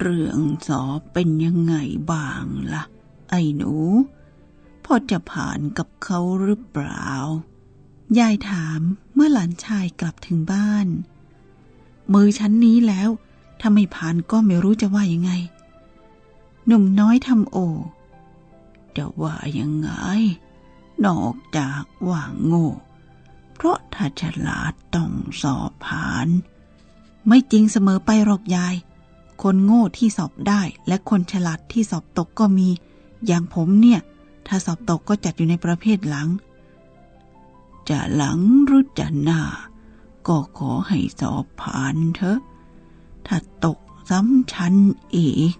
เรื่องสอบเป็นยังไงบ้างละ่ะ ไอ้หนู พอจะผ่านกับเขาหรือเปล่า ยายถามเมื่อหลานชายกลับถึงบ้าน มือชั้นนี้แล้ว ถ้าไม่ผ่านก็ไม่รู้จะว่ายังไง หนุ่มน้อยทำโอจะว่ายังไง นอกจากว่าโง่ เพราะถ้าฉลาดต้องสอบผ่าน ไม่จริงเสมอไปหรอกยาย คนโง่ที่สอบได้และคนฉลาดที่สอบตกก็มี อย่างผมเนี่ย ถ้าสอบตกก็จัดอยู่ในประเภทหลัง จะหลังหรือจะหน้า ก็ขอให้สอบผ่านเถอะ ถ้าตกซ้ำชั้นอีก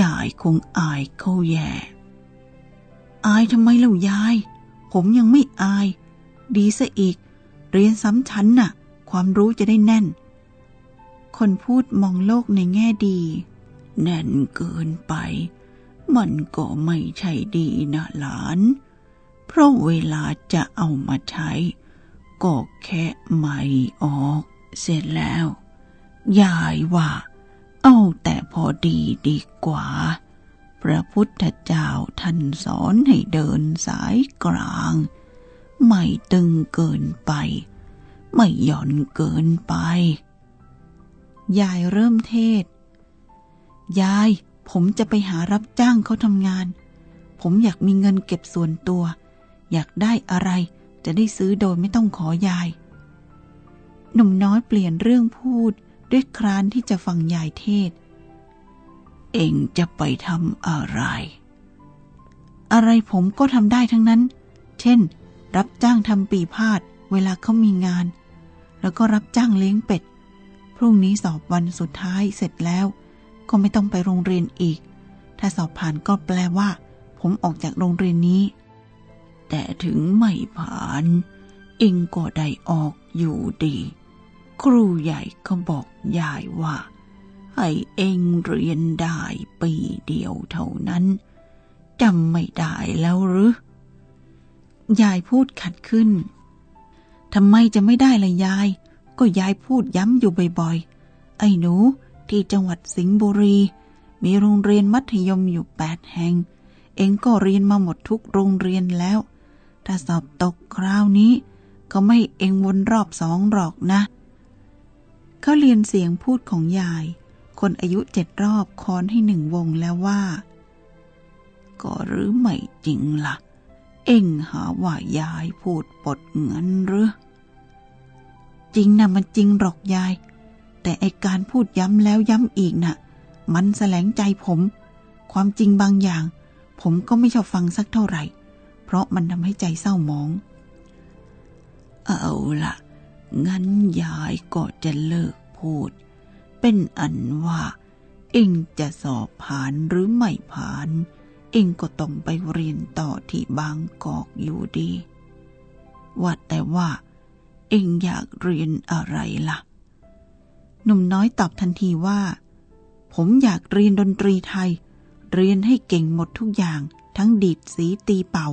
ยายคงอายเขาแย่ อายทำไมเล่ายาย ผมยังไม่อาย ดีซะอีก เรียนซ้ำชั้นน่ะ ความรู้จะได้แน่น คนพูดมองโลกในแง่ดี แน่นเกินไป มันก็ไม่ใช่ดีนะหลาน เพราะเวลาจะเอามาใช้ ก็แค่ไม่ออก เสร็จแล้ว ยายว่า เอาแต่พอดีดีกว่า พระพุทธเจ้าท่านสอนให้เดินสายกลาง ไม่ตึงเกินไป ไม่หย่อนเกินไป ยายเริ่มเทศ ยาย ผมจะไปหารับจ้างเขาทำงาน ผมอยากมีเงินเก็บส่วนตัว อยากได้อะไรจะได้ซื้อโดยไม่ต้องขอยาย หนุ่มน้อยเปลี่ยนเรื่องพูดด้วยครานที่จะฟังยายเทศ เองจะไปทำอะไร อะไรผมก็ทำได้ทั้งนั้น เช่น รับจ้างทำปีพาดเวลาเขามีงาน แล้วก็รับจ้างเลี้ยงเป็ด รุ่งนี้สอบวันสุดท้ายเสร็จแล้ว ก็ไม่ต้องไปโรงเรียนอีก ถ้าสอบผ่านก็แปลว่า ผมออกจากโรงเรียนนี้ แต่ถึงไม่ผ่าน เองก็ได้ออกอยู่ดี ครูใหญ่เขาบอกยายว่า ให้เองเรียนได้ปีเดียวเท่านั้นจำไม่ได้แล้วหรือยายพูดขัดขึ้นทำไมจะไม่ได้ล่ะยาย ก็ยายพูดย้ำอยู่บ่อยๆ ไอ้หนูที่จังหวัดสิงห์บุรี มีโรงเรียนมัธยมอยู่แปดแห่ง เองก็เรียนมาหมดทุกโรงเรียนแล้ว ถ้าสอบตกคราวนี้ ก็ไม่เองวนรอบสองหรอกนะ เขาเรียนเสียงพูดของยาย คนอายุเจ็ดรอบคอนให้หนึ่งวงแล้วว่า ก็หรือไม่จริงละ่ะ เอ็งหาว่ายายพูดปดเงินหรือ จริงนะมันจริงหรอกยาย แต่ไอการพูดย้ำแล้วย้ำอีกนะ่ะ มันแสลงใจผม ความจริงบางอย่าง ผมก็ไม่ชอบฟังสักเท่าไหร่ เพราะมันทำให้ใจเศร้าหมอง เอาละงั้นยายก็จะเลิกพูด เป็นอันว่า เองจะสอบผ่านหรือไม่ผ่าน เองก็ต้องไปเรียนต่อที่บางกอกอยู่ดี ว่าแต่ว่า เองอยากเรียนอะไรล่ะ หนุ่มน้อยตอบทันทีว่า ผมอยากเรียนดนตรีไทย เรียนให้เก่งหมดทุกอย่าง ทั้งดีดสีตีเป่า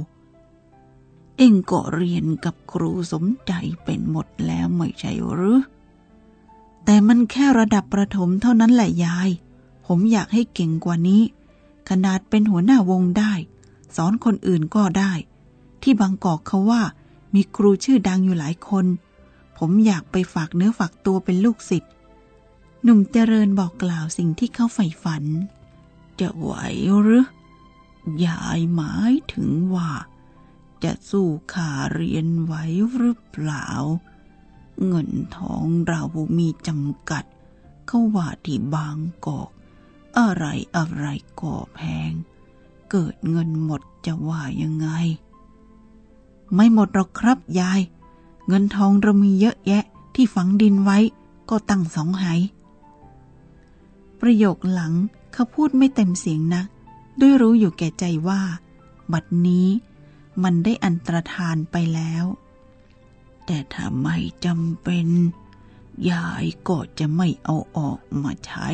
เองก็เรียนกับครูสมใจเป็นหมดแล้วไม่ใช่หรือ แต่มันแค่ระดับประถมเท่านั้นแหละยาย ผมอยากให้เก่งกว่านี้ ขนาดเป็นหัวหน้าวงได้ สอนคนอื่นก็ได้ ที่บางกอกเขาว่ามีครูชื่อดังอยู่หลายคน ผมอยากไปฝากเนื้อฝากตัวเป็นลูกศิษย์หนุ่มเจริญบอกกล่าวสิ่งที่เขาใฝ่ฝัน จะไหวหรือยายหมายถึงว่า จะสู้ขาเรียนไหวหรือเปล่า เงินทองเรามีจำกัด เขาว่าที่บางกอกอะไรอะไรก็แพง เกิดเงินหมดจะว่ายังไง ไม่หมดหรอกครับยาย เงินทองเรามีเยอะแยะที่ฝังดินไว้ก็ตั้งสองไหประโยคหลังเขาพูดไม่เต็มเสียงนะ ด้วยรู้อยู่แก่ใจว่า บัดนี้มันได้อันตรธานไปแล้ว แต่ถ้าไม่จำเป็น ยายก็จะไม่เอาออกมาใช้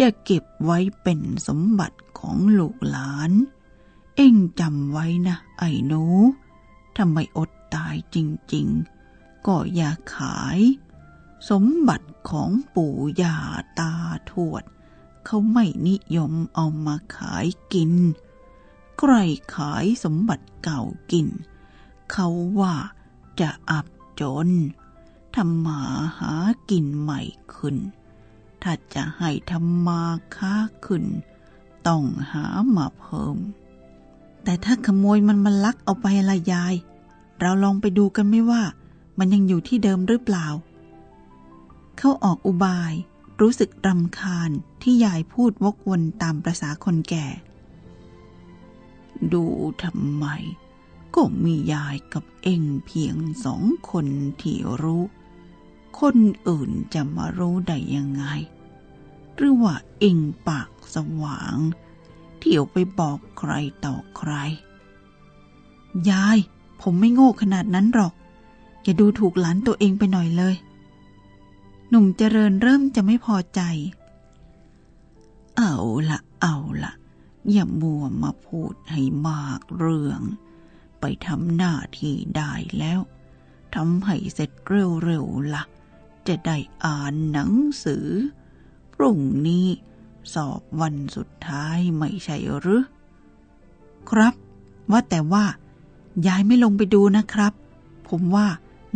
จะเก็บไว้เป็นสมบัติของลูกหลาน เอ็งจำไว้นะ ไอ้หนูถ้าไม่อด ตายจริงๆ ก็อย่าขาย สมบัติของปู่ย่าตาทวด เขาไม่นิยมเอามาขายกิน ใครขายสมบัติเก่ากิน เขาว่าจะอับจนทำมาหากินใหม่ขึ้น ถ้าจะให้ทำมาค้าขึ้น ต้องหามาเพิ่ม แต่ถ้าขโมยมันมาลักเอาไปละยาย เราลองไปดูกันไม่ว่า มันยังอยู่ที่เดิมหรือเปล่า เขาออกอุบาย รู้สึกรำคาญที่ยายพูดวกวนตามประษาคนแก่ ดูทำไม ก็มียายกับเองเพียงสองคนที่รู้ คนอื่นจะมารู้ได้ยังไง หรือว่าเองปากสว่าง เที่ยวไปบอกใครต่อใคร ยาย ผมไม่โง่ขนาดนั้นหรอก อย่าดูถูกหลานตัวเองไปหน่อยเลย หนุ่มเจริญเริ่มจะไม่พอใจ เอาละเอาละอย่ามัวมาพูดให้มากเรื่อง ไปทำหน้าที่ได้แล้วทำให้เสร็จเร็วๆละ่ะ จะได้อ่านหนังสือ พรุ่งนี้สอบวันสุดท้ายไม่ใช่หรือ ครับ ว่าแต่ว่า ยายไม่ลงไปดูนะครับ ผมว่า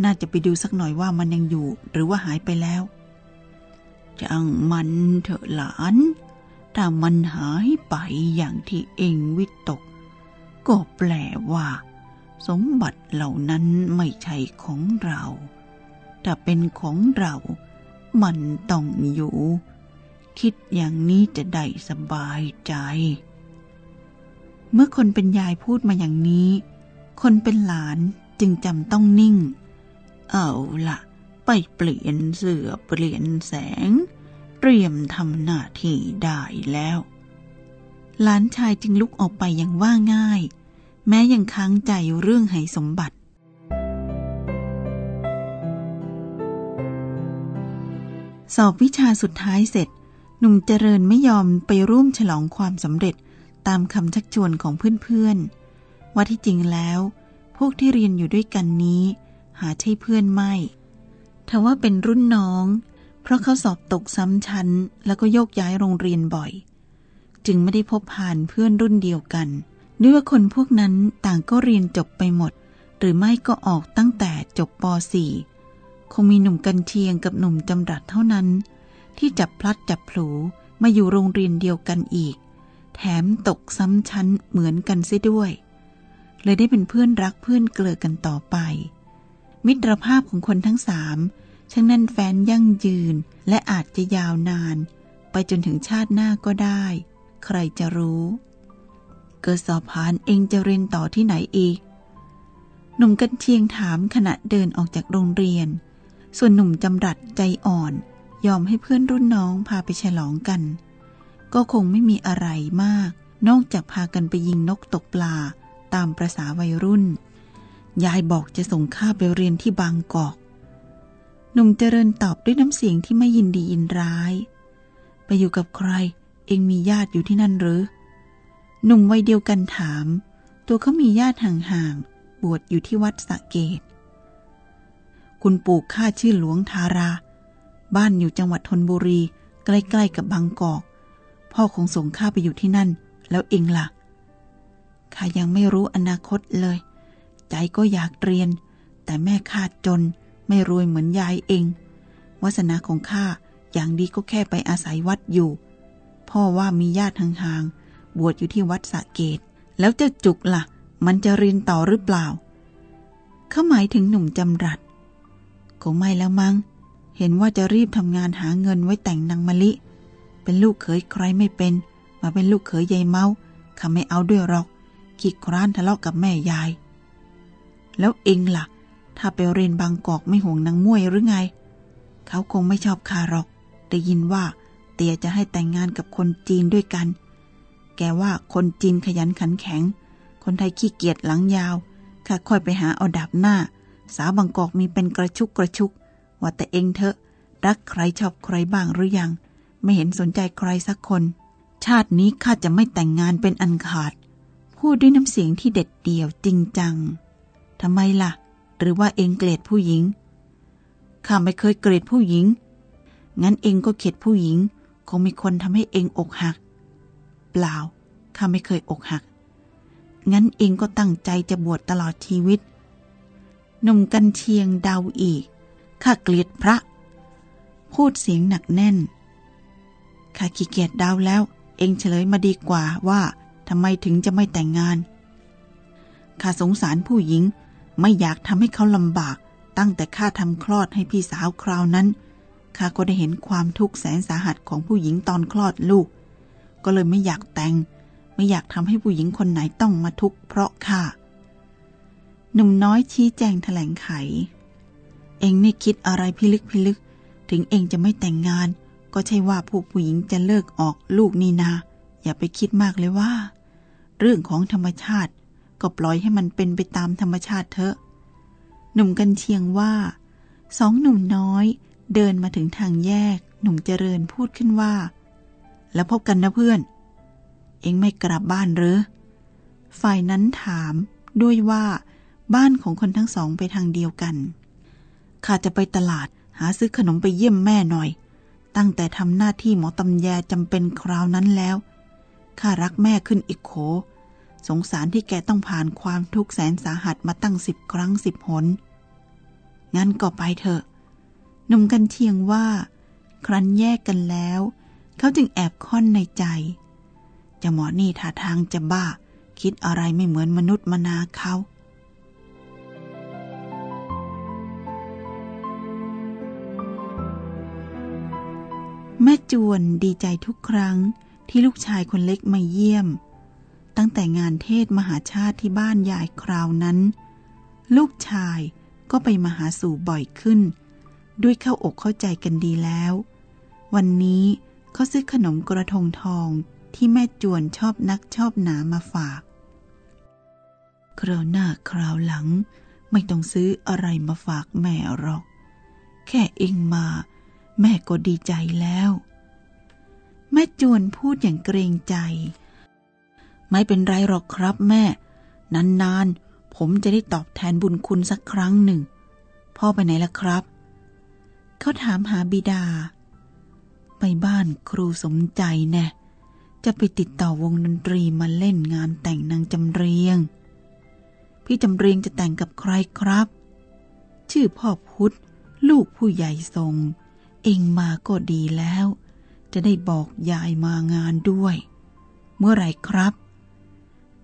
น่าจะไปดูสักหน่อยว่ามันยังอยู่ หรือว่าหายไปแล้วจังมันเถอะหลาน ถ้ามันหายไปอย่างที่เองวิตก ก็แปลว่า สมบัติเหล่านั้นไม่ใช่ของเราถ้าเป็นของเรา มันต้องอยู่ คิดอย่างนี้จะได้สบายใจ เมื่อคนเป็นยายพูดมาอย่างนี้ คนเป็นหลานจึงจำต้องนิ่ง เอาละไปเปลี่ยนเสื้อเปลี่ยนแสง เตรียมทำหน้าที่ได้แล้ว หลานชายจึงลุกออกไปอย่างว่าง่าย แม้ยังค้างใจเรื่องไหสมบัติสอบวิชาสุดท้ายเสร็จ หนุ่มเจริญไม่ยอมไปร่วมฉลองความสำเร็จตามคำชักชวนของเพื่อนๆ ว่าที่จริงแล้ว พวกที่เรียนอยู่ด้วยกันนี้ หาใช่เพื่อนไม่ทว่าเป็นรุ่นน้อง เพราะเขาสอบตกซ้ำชั้น แล้วก็โยกย้ายโรงเรียนบ่อย จึงไม่ได้พบผ่านเพื่อนรุ่นเดียวกันนึกว่าคนพวกนั้นต่างก็เรียนจบไปหมด หรือไม่ก็ออกตั้งแต่จบป .4 คงมีหนุ่มกันเชียงกับหนุ่มจำรัดเท่านั้น ที่จับพลัดจับผูมาอยู่โรงเรียนเดียวกันอีก แถมตกซ้ำชั้นเหมือนกันซิด้วย เลยได้เป็นเพื่อนรักเพื่อนเกลือกันต่อไป มิตรภาพของคนทั้งสามช่างแน่นแฟนยั่งยืนและอาจจะยาวนาน ไปจนถึงชาติหน้าก็ได้ ใครจะรู้ เกิดสอบผ่านเองจะเรียนต่อที่ไหนอีก หนุ่มกันเชียงถามขณะเดินออกจากโรงเรียน ส่วนหนุ่มจำรัดใจอ่อน ยอมให้เพื่อนรุ่นน้องพาไปฉลองกัน ก็คงไม่มีอะไรมาก นอกจากพากันไปยิงนกตกปลา ตามประษาวัยรุ่น ยายบอกจะส่งข้าไปเรียนที่บางกอกหนุ่มเจริญตอบด้วยน้ำเสียงที่ไม่ยินดียินร้าย ไปอยู่กับใคร เองมีญาติอยู่ที่นั่นหรือ หนุ่มวัยเดียวกันถาม ตัวเขามีญาติห่างๆ บวชอยู่ที่วัดสะเกดคุณปู่ข้าชื่อหลวงทารา บ้านอยู่จังหวัดธนบุรี ใกล้ๆกับบางกอก พ่อคงส่งข้าไปอยู่ที่นั่น แล้วเองละ่ะ ข้ายังไม่รู้อนาคตเลย ใจก็อยากเรียน แต่แม่ข้าจนไม่รวยเหมือนยายเอง วาสนาของข้าอย่างดีก็แค่ไปอาศัยวัดอยู่ พ่อว่ามีญาติห่างๆ บวชอยู่ที่วัดสะเกดแล้วเจ้าจุกละ่ะ มันจะเรียนต่อหรือเปล่า เขาหมายถึงหนุ่มจำรัดคงไม่แล้วมั้ง เห็นว่าจะรีบทำงานหาเงินไว้แต่งนางมะลิ เป็นลูกเขยใครไม่เป็น มาเป็นลูกเขยยายเมาข้าไม่เอาด้วยหรอก ขี้คร้านทะเลาะกับแม่ยาย แล้วเองละ่ะ ถ้าไปเรียนบางกอกไม่ห่วงนางมวยหรือไง เขาคงไม่ชอบคาหรอก ได้ยินว่า เตียจะให้แต่งงานกับคนจีนด้วยกัน แกว่าคนจีนขยันขันแข็ง คนไทยขี้เกียจหลังยาวข้าค่อยไปหาเอาดาบหน้า สาวบางกอกมีเป็นกระชุกกระชุก ว่าแต่เองเถอะรักใครชอบใครบ้างหรือยัง ไม่เห็นสนใจใครสักคน ชาตินี้ข้าจะไม่แต่งงานเป็นอันขาด พูดด้วยน้ำเสียงที่เด็ดเดี่ยวจริงจังทำไมล่ะ หรือว่าเองเกลียดผู้หญิงข้าไม่เคยเกลียดผู้หญิง งั้นเองก็เข็ดผู้หญิง คงมีคนทำให้เองอกหัก เปล่าข้าไม่เคยอกหัก งั้นเองก็ตั้งใจจะบวชตลอดชีวิตหนุ่มกันเชียงเดาอีกข้าเกลียดพระ พูดเสียงหนักแน่นข้าขี้เกียจเดาแล้ว เองเฉลยมาดีกว่าว่า ทำไมถึงจะไม่แต่งงาน ข้าสงสารผู้หญิงไม่อยากทำให้เขาลำบาก ตั้งแต่ข้าทำคลอดให้พี่สาวคราวนั้นข้าก็ได้เห็นความทุกข์แสนสาหัสของผู้หญิงตอนคลอดลูก ก็เลยไม่อยากแต่ง ไม่อยากทำให้ผู้หญิงคนไหนต้องมาทุกข์เพราะข้าหนุ่มน้อยชี้แจงแถลงไข เองนี่คิดอะไรพิลึกพิลึก ถึงเองจะไม่แต่งงาน ก็ใช่ว่าผู้ผู้หญิงจะเลิกออกลูกนี่นา อย่าไปคิดมากเลยว่า รื่องของธรรมชาติ ก็ปล่อยให้มันเป็นไปตามธรรมชาติเถอะ หนุ่มกันเชียงว่า สองหนุ่มน้อย เดินมาถึงทางแยก หนุ่มเจริญพูดขึ้นว่า แล้วพบกันนะเพื่อน เองไม่กลับบ้านหรือ ฝ่ายนั้นถามด้วยว่าบ้านของคนทั้งสองไปทางเดียวกัน ข้าจะไปตลาดหาซื้อขนมไปเยี่ยมแม่หน่อย ตั้งแต่ทำหน้าที่หมอตำแยจำเป็นคราวนั้นแล้ว ข้ารักแม่ขึ้นอีกโข สงสารที่แกต้องผ่านความทุกข์แสนสาหัสมาตั้งสิบครั้งสิบหน งั้นก็ไปเถอะหนุ่มกันเชียงว่า ครั้นแยกกันแล้ว เขาจึงแอบค่อนในใจเจะหมอนี่ท่าทางจะบ้า คิดอะไรไม่เหมือนมนุษย์มนาเขาแม่จวนดีใจทุกครั้งที่ลูกชายคนเล็กมาเยี่ยม ตั้งแต่งานเทศมหาชาติที่บ้านยายคราวนั้น ลูกชายก็ไปมาหาสู่บ่อยขึ้น ด้วยเข้าอกเข้าใจกันดีแล้ว วันนี้เขาซื้อขนมกระทงทองที่แม่จวนชอบนักชอบหนามาฝาก คราวหน้าคราวหลัง ไม่ต้องซื้ออะไรมาฝากแม่หรอก แค่เองมา แม่ก็ดีใจแล้ว แม่จวนพูดอย่างเกรงใจ ไม่เป็นไรหรอกครับแม่ นานๆ ผมจะได้ตอบแทนบุญคุณสักครั้งหนึ่ง พ่อไปไหนล่ะครับ เขาถามหาบิดา ไปบ้านครูสมใจแน่จะไปติดต่อวงดนตรีมาเล่นงานแต่งนางจำเรียง พี่จำเรียงจะแต่งกับใครครับ ชื่อพ่อพุธลูกผู้ใหญ่ทรง เองมาก็ดีแล้ว จะได้บอกยายมางานด้วย เมื่อไรครับ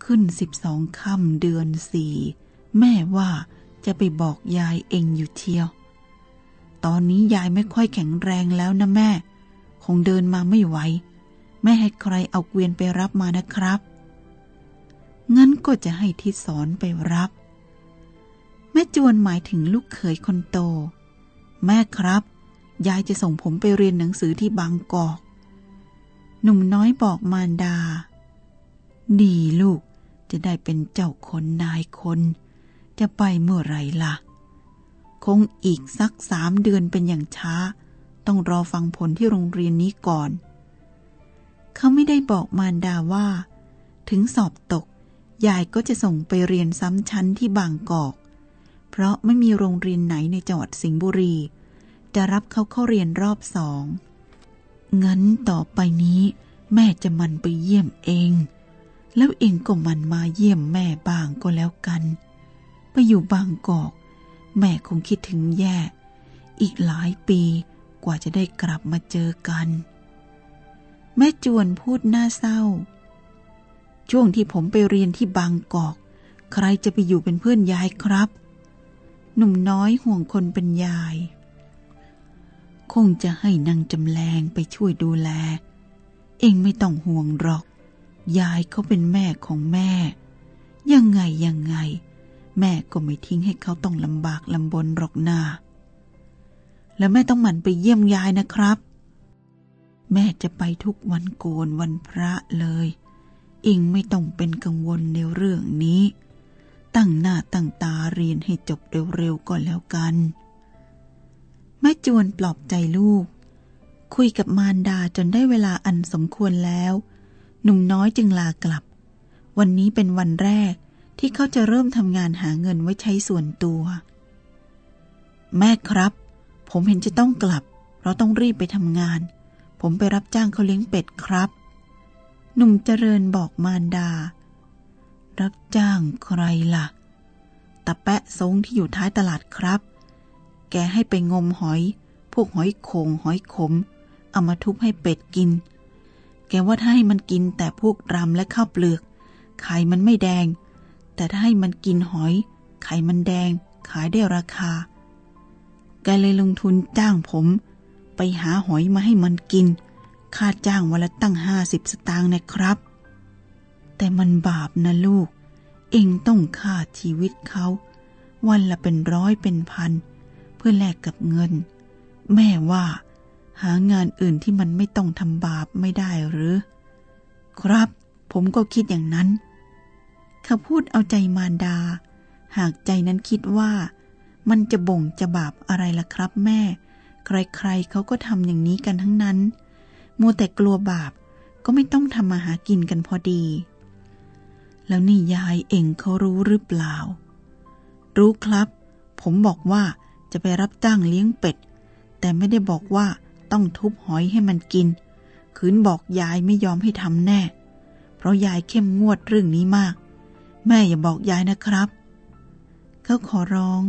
ขึ้นสิบสองค่ำเดือนสี่แม่ว่าจะไปบอกยายเองอยู่เที่ยว ตอนนี้ยายไม่ค่อยแข็งแรงแล้วนะแม่ คงเดินมาไม่ไหว แม่ให้ใครเอาเกวียนไปรับมานะครับ งั้นก็จะให้ทิศสอนไปรับ แม่จวนหมายถึงลูกเขยคนโต แม่ครับ ยายจะส่งผมไปเรียนหนังสือที่บางกอก หนุ่มน้อยบอกมารดา ดีลูก จะได้เป็นเจ้าคนนายคน จะไปเมื่อไรล่ะ คงอีกสักสามเดือนเป็นอย่างช้า ต้องรอฟังผลที่โรงเรียนนี้ก่อน เขาไม่ได้บอกมารดาว่า ถึงสอบตก ยายก็จะส่งไปเรียนซ้ำชั้นที่บางกอก เพราะไม่มีโรงเรียนไหนในจังหวัดสิงห์บุรี จะรับเขาเข้าเรียนรอบสองงั้นต่อไปนี้ แม่จะมันไปเยี่ยมเอง แล้วเองก็มันมาเยี่ยมแม่บ้างก็แล้วกันไปอยู่บางกอก แม่คงคิดถึงแย่ อีกหลายปีกว่าจะได้กลับมาเจอกัน แม่จวนพูดหน้าเศร้า ช่วงที่ผมไปเรียนที่บางกอก ใครจะไปอยู่เป็นเพื่อนยายครับ หนุ่มน้อยห่วงคนเป็นยาย คงจะให้นางจำแรงไปช่วยดูแล เองไม่ต้องห่วงหรอก ยายเขาเป็นแม่ของแม่ ยังไงยังไง แม่ก็ไม่ทิ้งให้เขาต้องลำบากลำบนหรอกนาแล้วแม่ต้องหมั่นไปเยี่ยมยายนะครับ แม่จะไปทุกวันโกนวันพระเลยเองไม่ต้องเป็นกังวลในเรื่องนี้ ตั้งหน้าตั้งตาเรียนให้จบเร็วๆก็แล้วกัน แม่จวนปลอบใจลูก คุยกับมารดาจนได้เวลาอันสมควรแล้ว หนุ่มน้อยจึงลากลับ วันนี้เป็นวันแรกที่เขาจะเริ่มทำงานหาเงินไว้ใช้ส่วนตัว แม่ครับ ผมเห็นจะต้องกลับ เราต้องรีบไปทำงาน ผมไปรับจ้างเขาเลี้ยงเป็ดครับ หนุ่มเจริญบอกมารดา รับจ้างใครล่ะตะแปะทรงที่อยู่ท้ายตลาดครับ แกให้ไปงมหอย พวกหอยโขงหอยขม เอามาทุบให้เป็ดกิน แกว่าถ้าให้มันกินแต่พวกรำและข้าวเปลือก ไข่มันไม่แดง แต่ถ้าให้มันกินหอย ไข่มันแดง ขายได้ราคา แกเลยลงทุนจ้างผม ไปหาหอยมาให้มันกิน ค่าจ้างวันละตั้งห้าสิบสตางค์นะครับ แต่มันบาปนะลูก เองต้องฆ่าชีวิตเขา วันละเป็นร้อยเป็นพัน เพื่อแลกกับเงิน แม่ว่า หางานอื่นที่มันไม่ต้องทำบาปไม่ได้หรือ ครับ ผมก็คิดอย่างนั้นเขาพูดเอาใจมารดา หากใจนั้นคิดว่า มันจะบ่งจะบาปอะไรล่ะครับแม่ ใครๆเขาก็ทำอย่างนี้กันทั้งนั้น มัวแต่กลัวบาปก็ไม่ต้องทำมาหากินกันพอดี แล้วนี่ยายเองเขารู้หรือเปล่า รู้ครับ ผมบอกว่าจะไปรับจ้างเลี้ยงเป็ด แต่ไม่ได้บอกว่า ต้องทุบหอยให้มันกิน ขืนบอกยายไม่ยอมให้ทำแน่ เพราะยายเข้มงวดเรื่องนี้มาก แม่อย่าบอกยายนะครับ เขาขอร้อง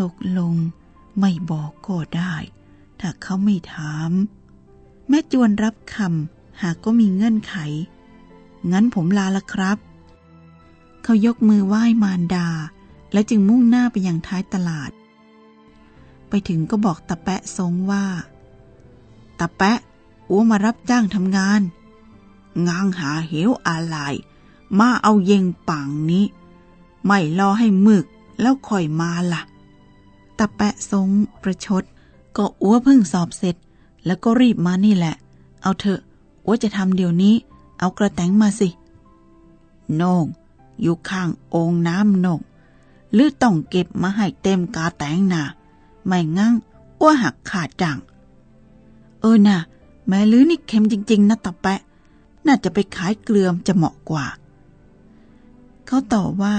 ตกลงไม่บอกก็ได้ ถ้าเขาไม่ถาม แม่จวนรับคำหากก็มีเงื่อนไข งั้นผมลาละครับ เขายกมือไหว้มารดา และจึงมุ่งหน้าไปยังท้ายตลาด ไปถึงก็บอกตะแปะทรงว่า ตะแปะอัวมารับจ้างทำงาน งางหาเหวอะไรมาเอาเยงปังนี้ ไม่รอให้มึกแล้วค่อยมาละ่ะตะแปะทรงประชด ก็อัวเพิ่งสอบเสร็จ แล้วก็รีบมานี่แหละ เอาเถอะอัวจะทำเดี๋ยวนี้ เอากระแตงมาสิ โนงอยู่ข้างองน้ำนงหรือต้องเก็บมาให้เต็มกาแตงนาไม่งั้งอ้วหักขาดจัง เออน่ะ แม่ลื้อนี่เค็มจริง ๆนะตะแปะ น่าจะไปขายเกลือมจะเหมาะกว่า เขาตอบว่า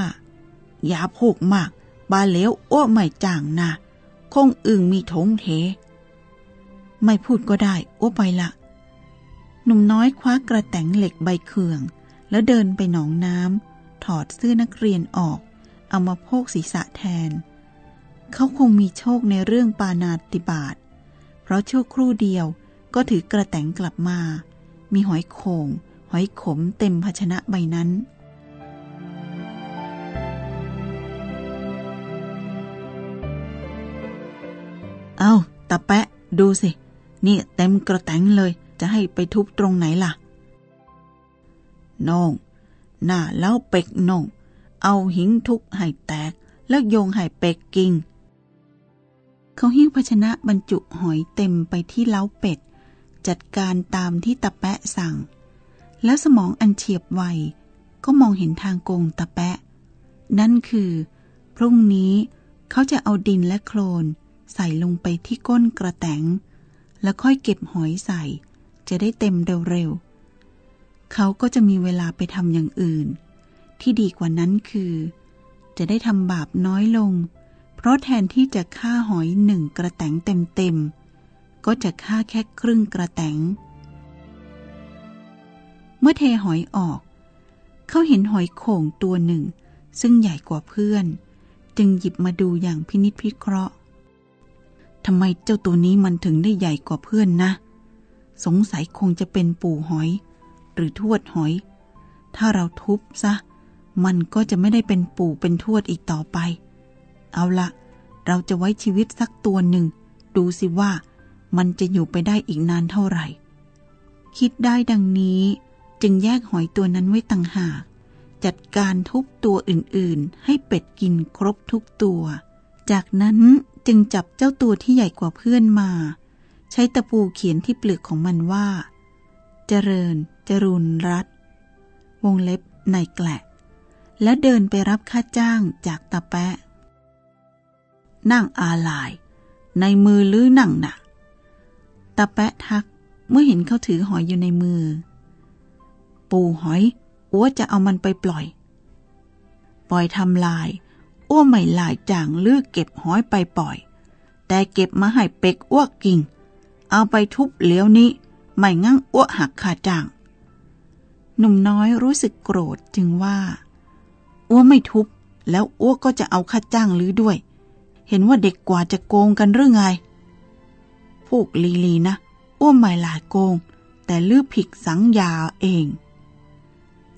อย่าพูกมาก บาเหลวอ้วไม่จ่างนะคงอึ่งมีถงเท ไม่พูดก็ได้อ้วไปละ หนุ่มน้อยคว้ากระแตงเหล็กใบเขื่อง แล้วเดินไปหนองน้ำถอดเสื้อนักเรียนออก เอามาโพกศีรษะแทน เขาคงมีโชคในเรื่องปานาติบาต เพราะชั่วครู่เดียวก็ถือกระแตงกลับมา มีหอยโขงหอยขมเต็มภาชนะใบนั้น เอาตาแปะ ดูสิ นี่เต็มกระแตงเลย จะให้ไปทุบตรงไหนล่ะน้องหน้าเล้าเป็กน้องเอาหิงทุบให้แตก แล้วโยงให้เป็กกิง เขาหิ้วภาชนะบรรจุหอยเต็มไปที่เล้าเป็ด จัดการตามที่ตะแปะสั่ง แล้วสมองอันเฉียบไวก็มองเห็นทางโกงตะแปะ นั่นคือ พรุ่งนี้เขาจะเอาดินและโคลน ใส่ลงไปที่ก้นกระแตงแล้วค่อยเก็บหอยใส่ จะได้เต็มเร็วๆเขาก็จะมีเวลาไปทำอย่างอื่น ที่ดีกว่านั้นคือ จะได้ทำบาปน้อยลง ราะแทนที่จะฆ่าหอยหนึ่งกระแตงเต็มๆ ก็จะฆ่าแค่ครึ่งกระแตง เมื่อเทหอยออก เขาเห็นหอยโข่งตัวหนึ่ง ซึ่งใหญ่กว่าเพื่อน จึงหยิบมาดูอย่างพินิจพิเคราะห์ทำไมเจ้าตัวนี้มันถึงได้ใหญ่กว่าเพื่อนนะ สงสัยคงจะเป็นปู่หอย หรือทวดหอย ถ้าเราทุบซะ มันก็จะไม่ได้เป็นปู่เป็นทวดอีกต่อไป เอาละเราจะไว้ชีวิตสักตัวหนึ่ง ดูสิว่ามันจะอยู่ไปได้อีกนานเท่าไหร่ คิดได้ดังนี้จึงแยกหอยตัวนั้นไว้ต่างหาก จัดการทุบตัวอื่นๆ ให้เป็ดกินครบทุกตัว จากนั้นจึงจับเจ้าตัวที่ใหญ่กว่าเพื่อนมา ใช้ตะปูเขียนที่เปลือกของมันว่า เจริญ จรุนรัตวงเล็บในแกละ แล้วเดินไปรับค่าจ้างจากตาแปะ นั่งอาลาย ในมือลื้อนั่งหนะ่ะตาแปะทักเมื่อเห็นเขาถือหอยอยู่ในมือ ปูหอยอ้วจะเอามันไปปล่อย ปล่อยทำลาย อ้วไม่หลายจางลือเก็บหอยไปปล่อย แต่เก็บมาให้เป็กอ้วกกิ่ง เอาไปทุบเหลียวนี้ ไม่งั้งอ้วหักค่าจ้าง หนุ่มน้อยรู้สึกโกรธจึงว่า อ้วไม่ทุบแล้วอ้วก็จะเอาค่าจ้างลือด้วย เห็นว่าเด็กกว่าจะโกงกันหรือไง พวกลีลีนะอ้วไม่หลายโกง แต่ลือผิดสังยาเอง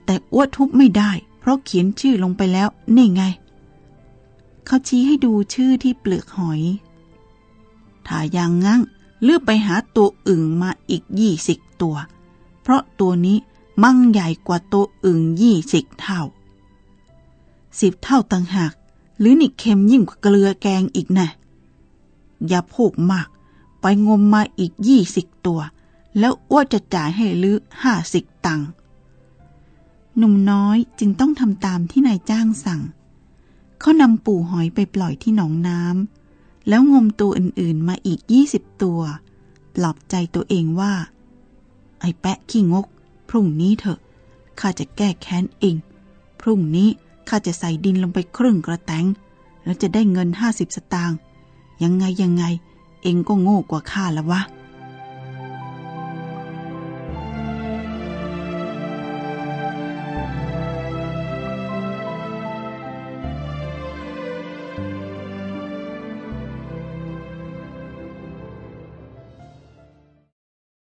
แต่อ้วทุบไม่ได้ เพราะเขียนชื่อลงไปแล้วนี่ไง เขาชี้ให้ดูชื่อที่เปลือกหอย ถ้าย่างงั้นลือไปหาตัวอึ่งมาอีกยี่สิบตัว เพราะตัวนี้มั่งใหญ่กว่าตัวอึ่งยี่สิบเท่าสิบเท่าต่างหาก หรือนี่เค็มยิ่งกว่าเกลือแกงอีกนะอย่าพูกมาก ไปงมมาอีกยี่สิบตัว แล้วอ้วจะจ่ายให้ลือห้าสิบตังค์หนุ่มน้อยจึงต้องทำตามที่นายจ้างสั่ง เขานำปูหอยไปปล่อยที่หนองน้ำแล้วงมตัวอื่นๆมาอีกยี่สิบตัว ปลอบใจตัวเองว่า ไอ้แปะขี้งก พรุ่งนี้เถอะข้าจะแก้แค้นเอง พรุ่งนี้ ข้าจะใส่ดินลงไปครึ่งกระแตงแล้วจะได้เงินห้าสิบสตางค์ยังไงยังไง เองก็โง่กว่าข้าแล้ววะ